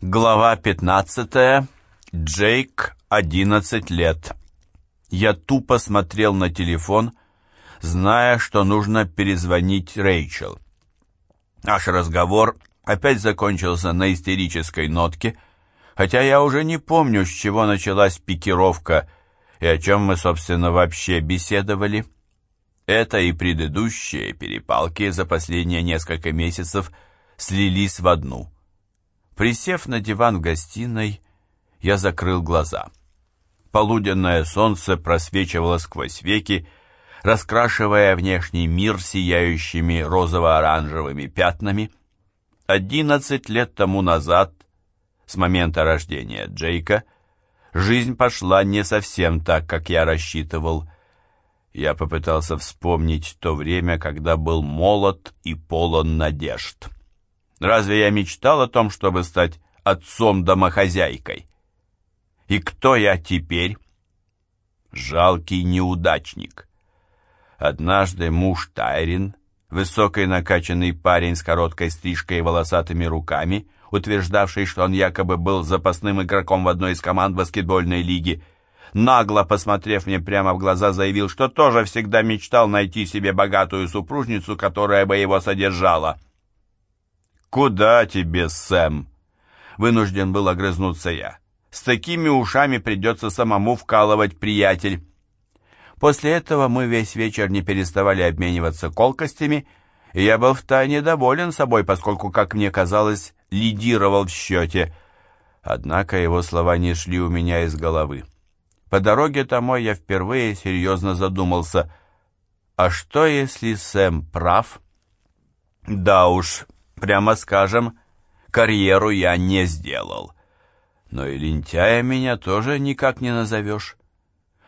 Глава 15. Джейк, 11 лет. Я тупо смотрел на телефон, зная, что нужно перезвонить Рэйчел. Наш разговор опять закончился на истерической нотке, хотя я уже не помню, с чего началась пикировка и о чем мы, собственно, вообще беседовали. Это и предыдущие перепалки за последние несколько месяцев слились в одну — Присев на диван в гостиной, я закрыл глаза. Полуденное солнце просвечивало сквозь веки, раскрашивая внешний мир сияющими розово-оранжевыми пятнами. Одиннадцать лет тому назад, с момента рождения Джейка, жизнь пошла не совсем так, как я рассчитывал. Я попытался вспомнить то время, когда был молод и полон надежд. Разве я мечтал о том, чтобы стать отцом-домохозяйкой? И кто я теперь? Жалкий неудачник. Однажды муж Тайрин, высокий накачанный парень с короткой стрижкой и волосатыми руками, утверждавший, что он якобы был запасным игроком в одной из команд баскетбольной лиги, нагло посмотрев мне прямо в глаза, заявил, что тоже всегда мечтал найти себе богатую супружницу, которая бы его содержала. «Куда тебе, Сэм?» Вынужден был огрызнуться я. «С такими ушами придется самому вкалывать, приятель». После этого мы весь вечер не переставали обмениваться колкостями, и я был втайне доволен собой, поскольку, как мне казалось, лидировал в счете. Однако его слова не шли у меня из головы. По дороге домой я впервые серьезно задумался, а что, если Сэм прав? Да уж, Прямо скажем, карьеру я не сделал. Но и лентяя меня тоже никак не назовешь.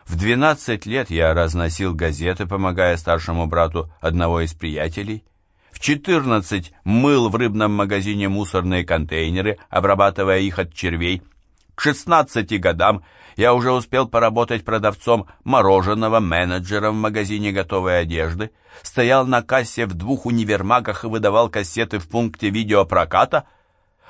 В 12 лет я разносил газеты, помогая старшему брату одного из приятелей. В 14 мыл в рыбном магазине мусорные контейнеры, обрабатывая их от червей. К 16 годам я уже успел поработать продавцом мороженого, менеджером в магазине готовой одежды, стоял на кассе в двух универмагах и выдавал кассеты в пункте видеопроката,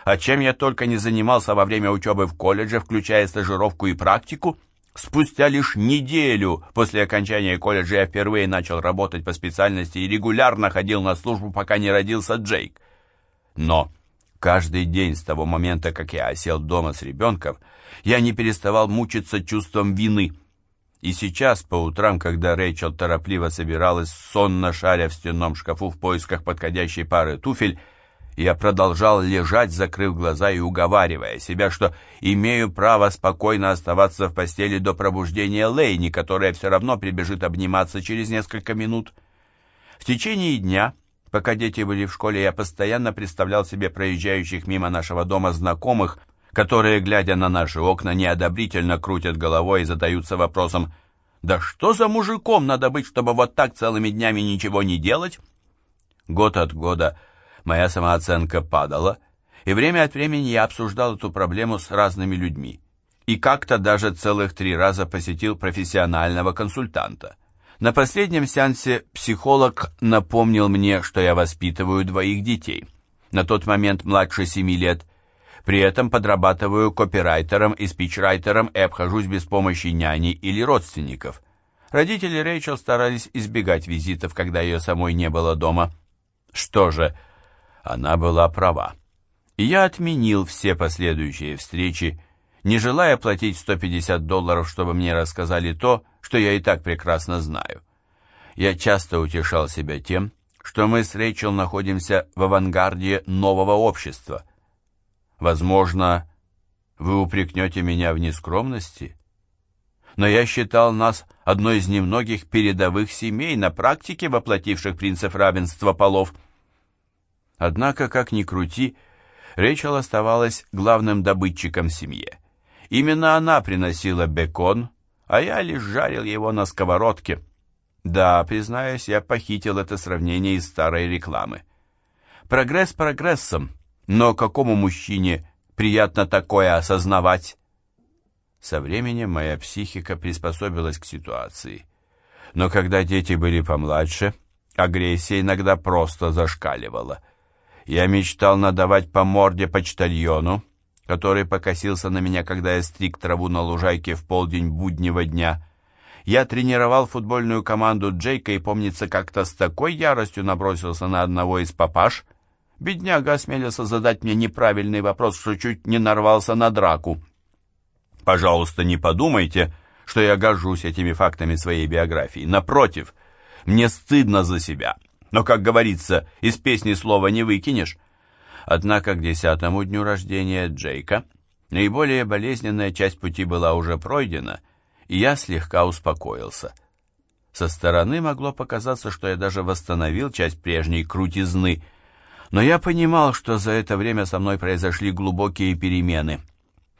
а чем я только не занимался во время учебы в колледже, включая стажировку и практику. Спустя лишь неделю после окончания колледжа я впервые начал работать по специальности и регулярно ходил на службу, пока не родился Джейк. Но каждый день с того момента, как я осел дома с ребенком, я не переставал мучиться чувством вины. И сейчас, по утрам, когда Рэйчел торопливо собиралась, сонно шаря в стенном шкафу в поисках подходящей пары туфель, я продолжал лежать, закрыв глаза и уговаривая себя, что имею право спокойно оставаться в постели до пробуждения Лейни, которая все равно прибежит обниматься через несколько минут. В течение дня, пока дети были в школе, я постоянно представлял себе проезжающих мимо нашего дома знакомых, которые, глядя на наши окна, неодобрительно крутят головой и задаются вопросом «Да что за мужиком надо быть, чтобы вот так целыми днями ничего не делать?» Год от года моя самооценка падала, и время от времени я обсуждал эту проблему с разными людьми. И как-то даже целых три раза посетил профессионального консультанта. На последнем сеансе психолог напомнил мне, что я воспитываю двоих детей. На тот момент младше семи лет, при этом подрабатываю копирайтером и спичрайтером и обхожусь без помощи няни или родственников. Родители Рэйчел старались избегать визитов, когда ее самой не было дома. Что же, она была права. И я отменил все последующие встречи, не желая платить 150 долларов, чтобы мне рассказали то, что я и так прекрасно знаю. Я часто утешал себя тем, что мы с Рэйчел находимся в авангарде нового общества – Возможно, вы упрекнете меня в нескромности, но я считал нас одной из немногих передовых семей на практике, воплотивших принцип равенства полов. Однако, как ни крути, Рэйчел оставалась главным добытчиком в семье. Именно она приносила бекон, а я лишь жарил его на сковородке. Да, признаюсь, я похитил это сравнение из старой рекламы. Прогресс прогрессом, но какому мужчине приятно такое осознавать? Со временем моя психика приспособилась к ситуации. Но когда дети были помладше, агрессия иногда просто зашкаливала. Я мечтал надавать по морде почтальону, который покосился на меня, когда я стриг траву на лужайке в полдень буднего дня. Я тренировал футбольную команду Джейка и, помнится, как-то с такой яростью набросился на одного из папаш. Бедняга осмелился задать мне неправильный вопрос, что чуть не нарвался на драку. Пожалуйста, не подумайте, что я горжусь этими фактами своей биографии. Напротив, мне стыдно за себя. Но, как говорится, из песни слова не выкинешь. Однако к десятому дню рождения Джейка наиболее болезненная часть пути была уже пройдена, и я слегка успокоился. Со стороны могло показаться, что я даже восстановил часть прежней крутизны, но я понимал, что за это время со мной произошли глубокие перемены.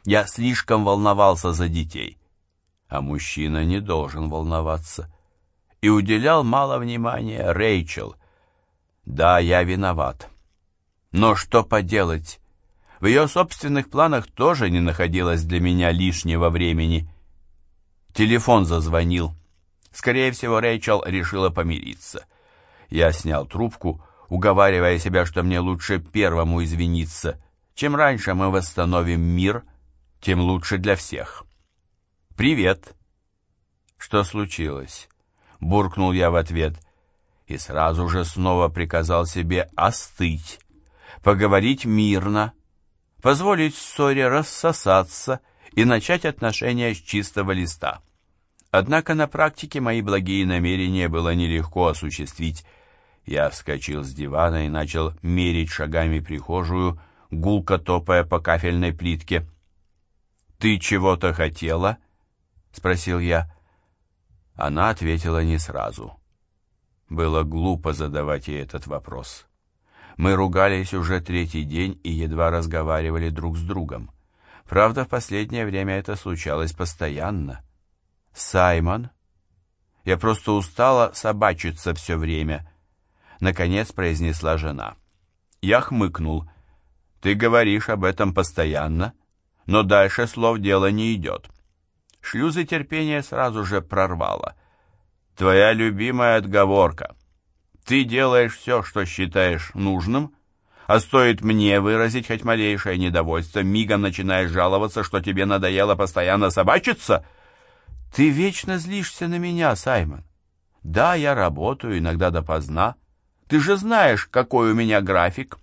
Я слишком волновался за детей, а мужчина не должен волноваться. И уделял мало внимания Рэйчел. Да, я виноват. Но что поделать? В ее собственных планах тоже не находилось для меня лишнего времени. Телефон зазвонил. Скорее всего, Рэйчел решила помириться. Я снял трубку, уговаривая себя, что мне лучше первому извиниться. Чем раньше мы восстановим мир, тем лучше для всех. «Привет!» «Что случилось?» Буркнул я в ответ и сразу же снова приказал себе остыть поговорить мирно, позволить ссоре рассосаться и начать отношения с чистого листа. Однако на практике мои благие намерения было нелегко осуществить. Я вскочил с дивана и начал мерить шагами прихожую, гулко топая по кафельной плитке. «Ты чего-то хотела?» — спросил я. Она ответила не сразу. Было глупо задавать ей этот вопрос. Мы ругались уже третий день и едва разговаривали друг с другом. Правда, в последнее время это случалось постоянно. «Саймон?» «Я просто устала собачиться все время», — наконец произнесла жена. Я хмыкнул. «Ты говоришь об этом постоянно, но дальше слов дело не идет». Шлюзы терпения сразу же прорвало. «Твоя любимая отговорка. Ты делаешь все, что считаешь нужным, а стоит мне выразить хоть малейшее недовольство, мигом начинаешь жаловаться, что тебе надоело постоянно собачиться. Ты вечно злишься на меня, Саймон. Да, я работаю, иногда допоздна. Ты же знаешь, какой у меня график.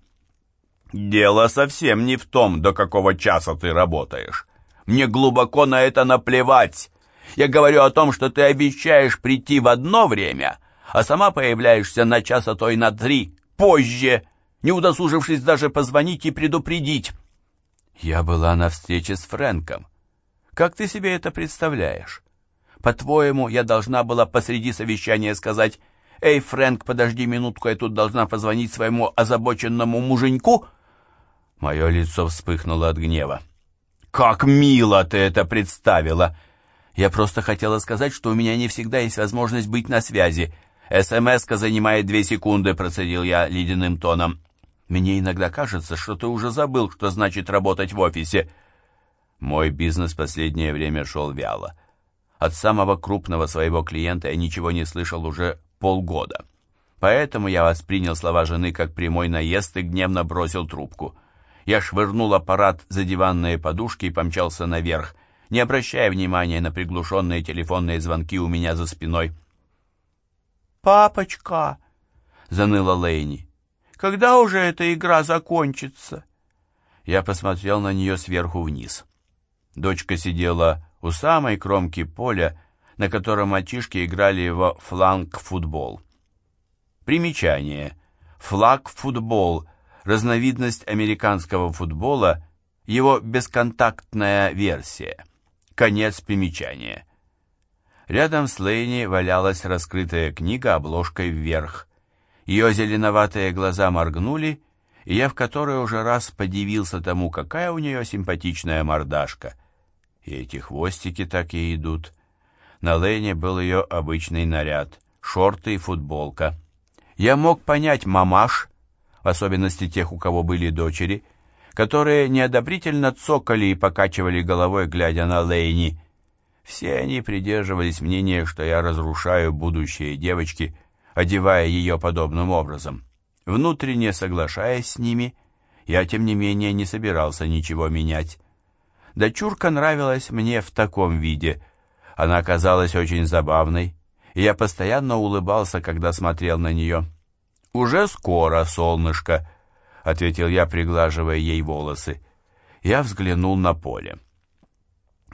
Дело совсем не в том, до какого часа ты работаешь. Мне глубоко на это наплевать. Я говорю о том, что ты обещаешь прийти в одно время, а сама появляешься на час, а то и на три, позже, не удосужившись даже позвонить и предупредить. Я была на встрече с Фрэнком. Как ты себе это представляешь? По-твоему, я должна была посреди совещания сказать «Эй, Фрэнк, подожди минутку, я тут должна позвонить своему озабоченному муженьку?» Мое лицо вспыхнуло от гнева. «Как мило ты это представила!» Я просто хотела сказать, что у меня не всегда есть возможность быть на связи. «СМС-ка занимает две секунды», — процедил я ледяным тоном. «Мне иногда кажется, что ты уже забыл, что значит работать в офисе». Мой бизнес последнее время шел вяло. От самого крупного своего клиента я ничего не слышал уже полгода. Поэтому я воспринял слова жены как прямой наезд и гневно бросил трубку. Я швырнул аппарат за диванные подушки и помчался наверх, не обращая внимания на приглушенные телефонные звонки у меня за спиной. «Папочка!» — заныла Лейни. «Когда уже эта игра закончится?» Я посмотрел на нее сверху вниз. Дочка сидела у самой кромки поля, на котором мальчишки играли во фланг-футбол. Примечание. Флаг-футбол – разновидность американского футбола, его бесконтактная версия. Конец примечания. Рядом с Лейни валялась раскрытая книга обложкой вверх. Ее зеленоватые глаза моргнули, и я в который уже раз подивился тому, какая у нее симпатичная мордашка. И эти хвостики так и идут. На Лейне был ее обычный наряд, шорты и футболка. Я мог понять мамаш, в особенности тех, у кого были дочери, которые неодобрительно цокали и покачивали головой, глядя на Лейни, все они придерживались мнения, что я разрушаю будущее девочки, одевая ее подобным образом. Внутренне соглашаясь с ними, Я, тем не менее, не собирался ничего менять. Дочурка нравилась мне в таком виде. Она казалась очень забавной, и я постоянно улыбался, когда смотрел на нее. «Уже скоро, солнышко», — ответил я, приглаживая ей волосы. Я взглянул на поле.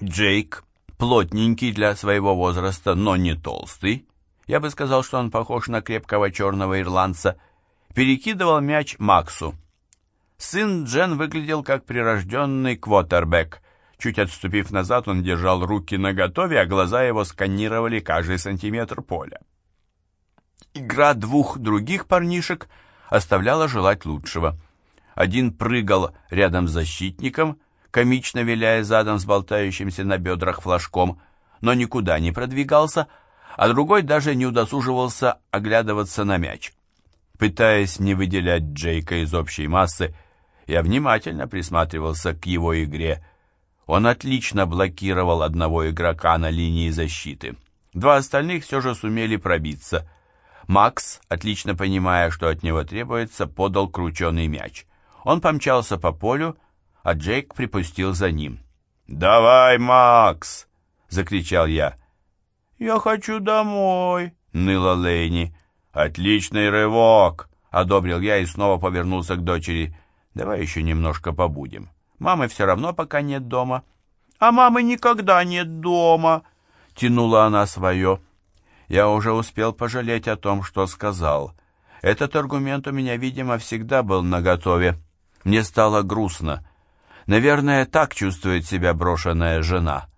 Джейк, плотненький для своего возраста, но не толстый, я бы сказал, что он похож на крепкого черного ирландца, перекидывал мяч Максу. Сын Джен выглядел как прирожденный квотербек. Чуть отступив назад, он держал руки наготове, а глаза его сканировали каждый сантиметр поля. Игра двух других парнишек оставляла желать лучшего. Один прыгал рядом с защитником, комично виляя задом с болтающимся на бедрах флажком, но никуда не продвигался, а другой даже не удосуживался оглядываться на мяч. Пытаясь не выделять Джейка из общей массы, я внимательно присматривался к его игре. Он отлично блокировал одного игрока на линии защиты. Два остальных все же сумели пробиться. Макс, отлично понимая, что от него требуется, подал крученый мяч. Он помчался по полю, а Джейк припустил за ним. «Давай, Макс!» — закричал я. «Я хочу домой», — ныла Лейни. «Отличный рывок!» — одобрил я и снова повернулся к дочери. «Давай еще немножко побудем. Мамы все равно пока нет дома». «А мамы никогда нет дома!» — тянула она свое. Я уже успел пожалеть о том, что сказал. Этот аргумент у меня, видимо, всегда был наготове. Мне стало грустно. Наверное, так чувствует себя брошенная жена.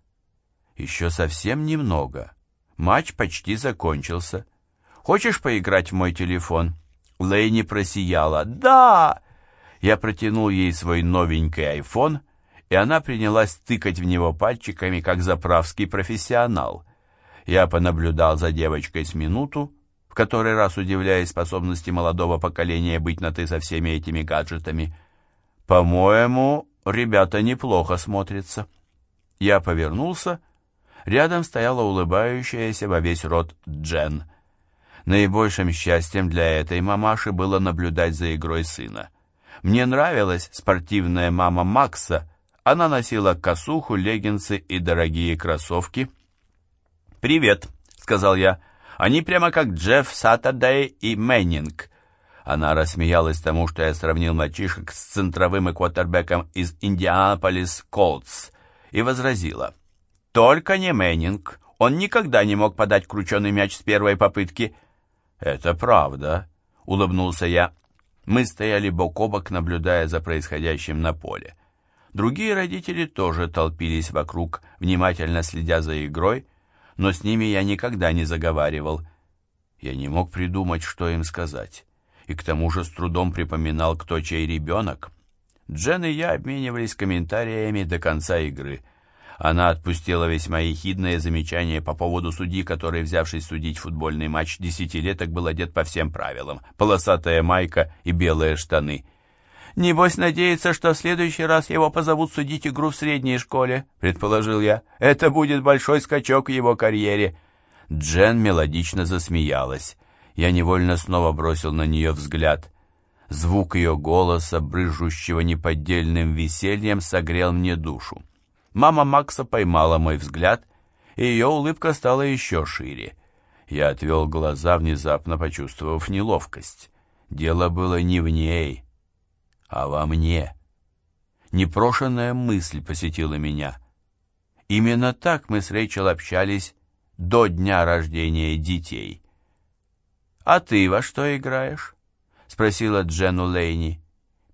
Еще совсем немного. Матч почти закончился. Хочешь поиграть в мой телефон?» Лейни просияла. «Да!» Я протянул ей свой новенький айфон, и она принялась тыкать в него пальчиками, как заправский профессионал. Я понаблюдал за девочкой с минуту, в который раз удивляясь способности молодого поколения быть на «ты» со всеми этими гаджетами. «По-моему, ребята неплохо смотрятся». Я повернулся Рядом стояла улыбающаяся во весь рот Джен. Наибольшим счастьем для этой мамаши было наблюдать за игрой сына. Мне нравилась спортивная мама Макса. Она носила косуху, леггинсы и дорогие кроссовки. «Привет», — сказал я. «Они прямо как Джефф Саттердей и Мэннинг». Она рассмеялась тому, что я сравнил мальчишек с центровым и квотербеком из Индианаполис Колтс, и возразила — только не Мэннинг. Он никогда не мог подать крученый мяч с первой попытки. «Это правда», — улыбнулся я. Мы стояли бок о бок, наблюдая за происходящим на поле. Другие родители тоже толпились вокруг, внимательно следя за игрой, но с ними я никогда не заговаривал. Я не мог придумать, что им сказать, и к тому же с трудом припоминал, кто чей ребенок. Джен и я обменивались комментариями до конца игры — она отпустила весьма ехидное замечание по поводу судьи, который, взявшись судить футбольный матч десятилеток, был одет по всем правилам. Полосатая майка и белые штаны. «Небось надеется, что в следующий раз его позовут судить игру в средней школе», — предположил я. «Это будет большой скачок в его карьере». Джен мелодично засмеялась. Я невольно снова бросил на нее взгляд. Звук ее голоса, брыжущего неподдельным весельем, согрел мне душу. Мама Макса поймала мой взгляд, и ее улыбка стала еще шире. Я отвел глаза, внезапно почувствовав неловкость. Дело было не в ней, а во мне. Непрошенная мысль посетила меня. Именно так мы с Рэйчел общались до дня рождения детей. «А ты во что играешь?» — спросила Джену Лейни.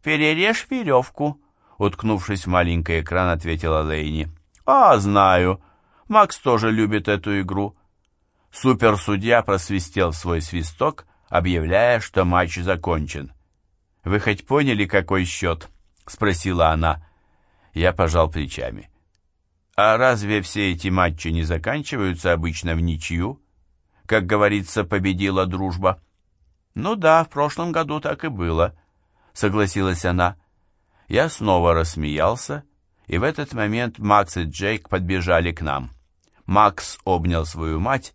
«Перережь веревку», Уткнувшись в маленький экран, ответила Лейни. «А, знаю. Макс тоже любит эту игру». Суперсудья просвистел свой свисток, объявляя, что матч закончен. «Вы хоть поняли, какой счет?» — спросила она. Я пожал плечами. «А разве все эти матчи не заканчиваются обычно в ничью? Как говорится, победила дружба». «Ну да, в прошлом году так и было», — согласилась она. Я снова рассмеялся, и в этот момент Макс и Джейк подбежали к нам. Макс обнял свою мать,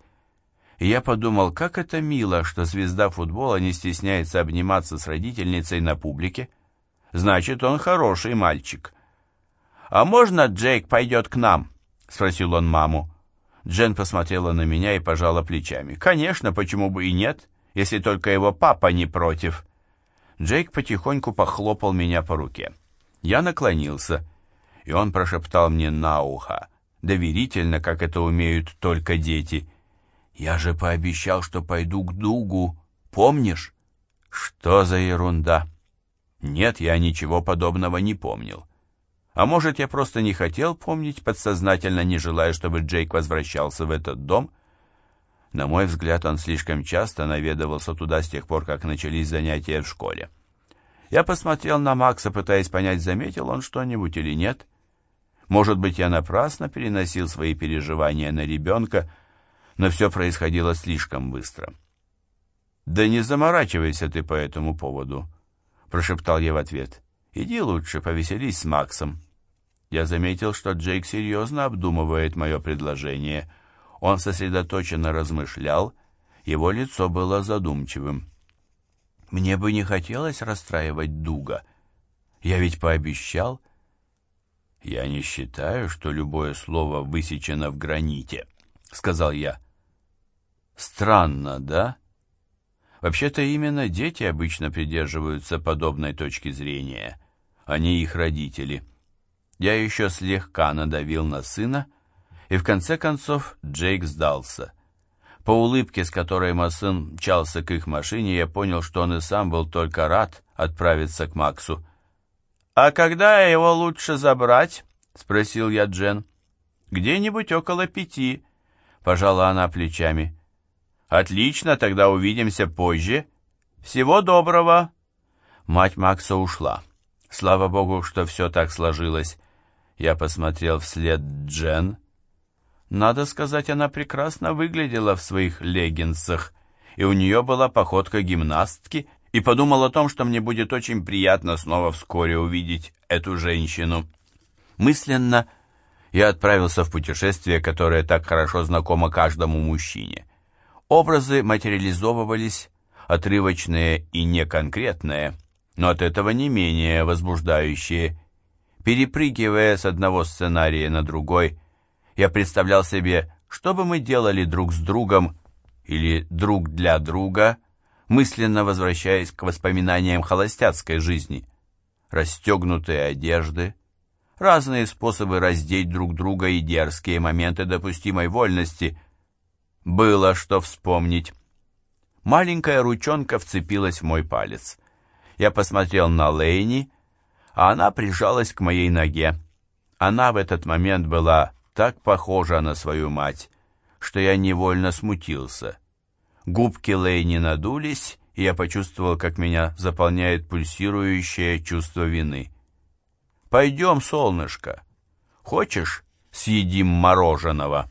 и я подумал, как это мило, что звезда футбола не стесняется обниматься с родительницей на публике. Значит, он хороший мальчик. «А можно Джейк пойдет к нам?» — спросил он маму. Джен посмотрела на меня и пожала плечами. «Конечно, почему бы и нет, если только его папа не против». Джейк потихоньку похлопал меня по руке. Я наклонился, и он прошептал мне на ухо, доверительно, как это умеют только дети. «Я же пообещал, что пойду к Дугу, помнишь?» «Что за ерунда?» «Нет, я ничего подобного не помнил». А может, я просто не хотел помнить, подсознательно не желая, чтобы Джейк возвращался в этот дом? На мой взгляд, он слишком часто наведывался туда с тех пор, как начались занятия в школе. Я посмотрел на Макса, пытаясь понять, заметил он что-нибудь или нет. Может быть, я напрасно переносил свои переживания на ребенка, но все происходило слишком быстро. «Да не заморачивайся ты по этому поводу», — прошептал я в ответ. «Иди лучше, повеселись с Максом». Я заметил, что Джейк серьезно обдумывает мое предложение. Он сосредоточенно размышлял, его лицо было задумчивым. «Мне бы не хотелось расстраивать Дуга. Я ведь пообещал». «Я не считаю, что любое слово высечено в граните», — сказал я. «Странно, да?» Вообще-то именно дети обычно придерживаются подобной точки зрения, а не их родители. Я еще слегка надавил на сына, и в конце концов Джейк сдался. По улыбке, с которой Массын мчался к их машине, я понял, что он и сам был только рад отправиться к Максу. «А когда его лучше забрать?» — спросил я Джен. «Где-нибудь около пяти», — пожала она плечами. «Отлично, тогда увидимся позже. Всего доброго!» Мать Макса ушла. Слава богу, что все так сложилось. Я посмотрел вслед Джен. Надо сказать, она прекрасно выглядела в своих леггинсах, и у нее была походка гимнастки, и подумал о том, что мне будет очень приятно снова вскоре увидеть эту женщину. Мысленно я отправился в путешествие, которое так хорошо знакомо каждому мужчине. Образы материализовывались, отрывочные и неконкретные, но от этого не менее возбуждающие Перепрыгивая с одного сценария на другой, я представлял себе, что бы мы делали друг с другом или друг для друга, мысленно возвращаясь к воспоминаниям холостяцкой жизни. Расстегнутые одежды, разные способы раздеть друг друга и дерзкие моменты допустимой вольности. Было что вспомнить. Маленькая ручонка вцепилась в мой палец. Я посмотрел на Лейни, а она прижалась к моей ноге. Она в этот момент была так похожа на свою мать, что я невольно смутился. Губки Лейни надулись, и я почувствовал, как меня заполняет пульсирующее чувство вины. «Пойдем, солнышко. Хочешь, съедим мороженого?»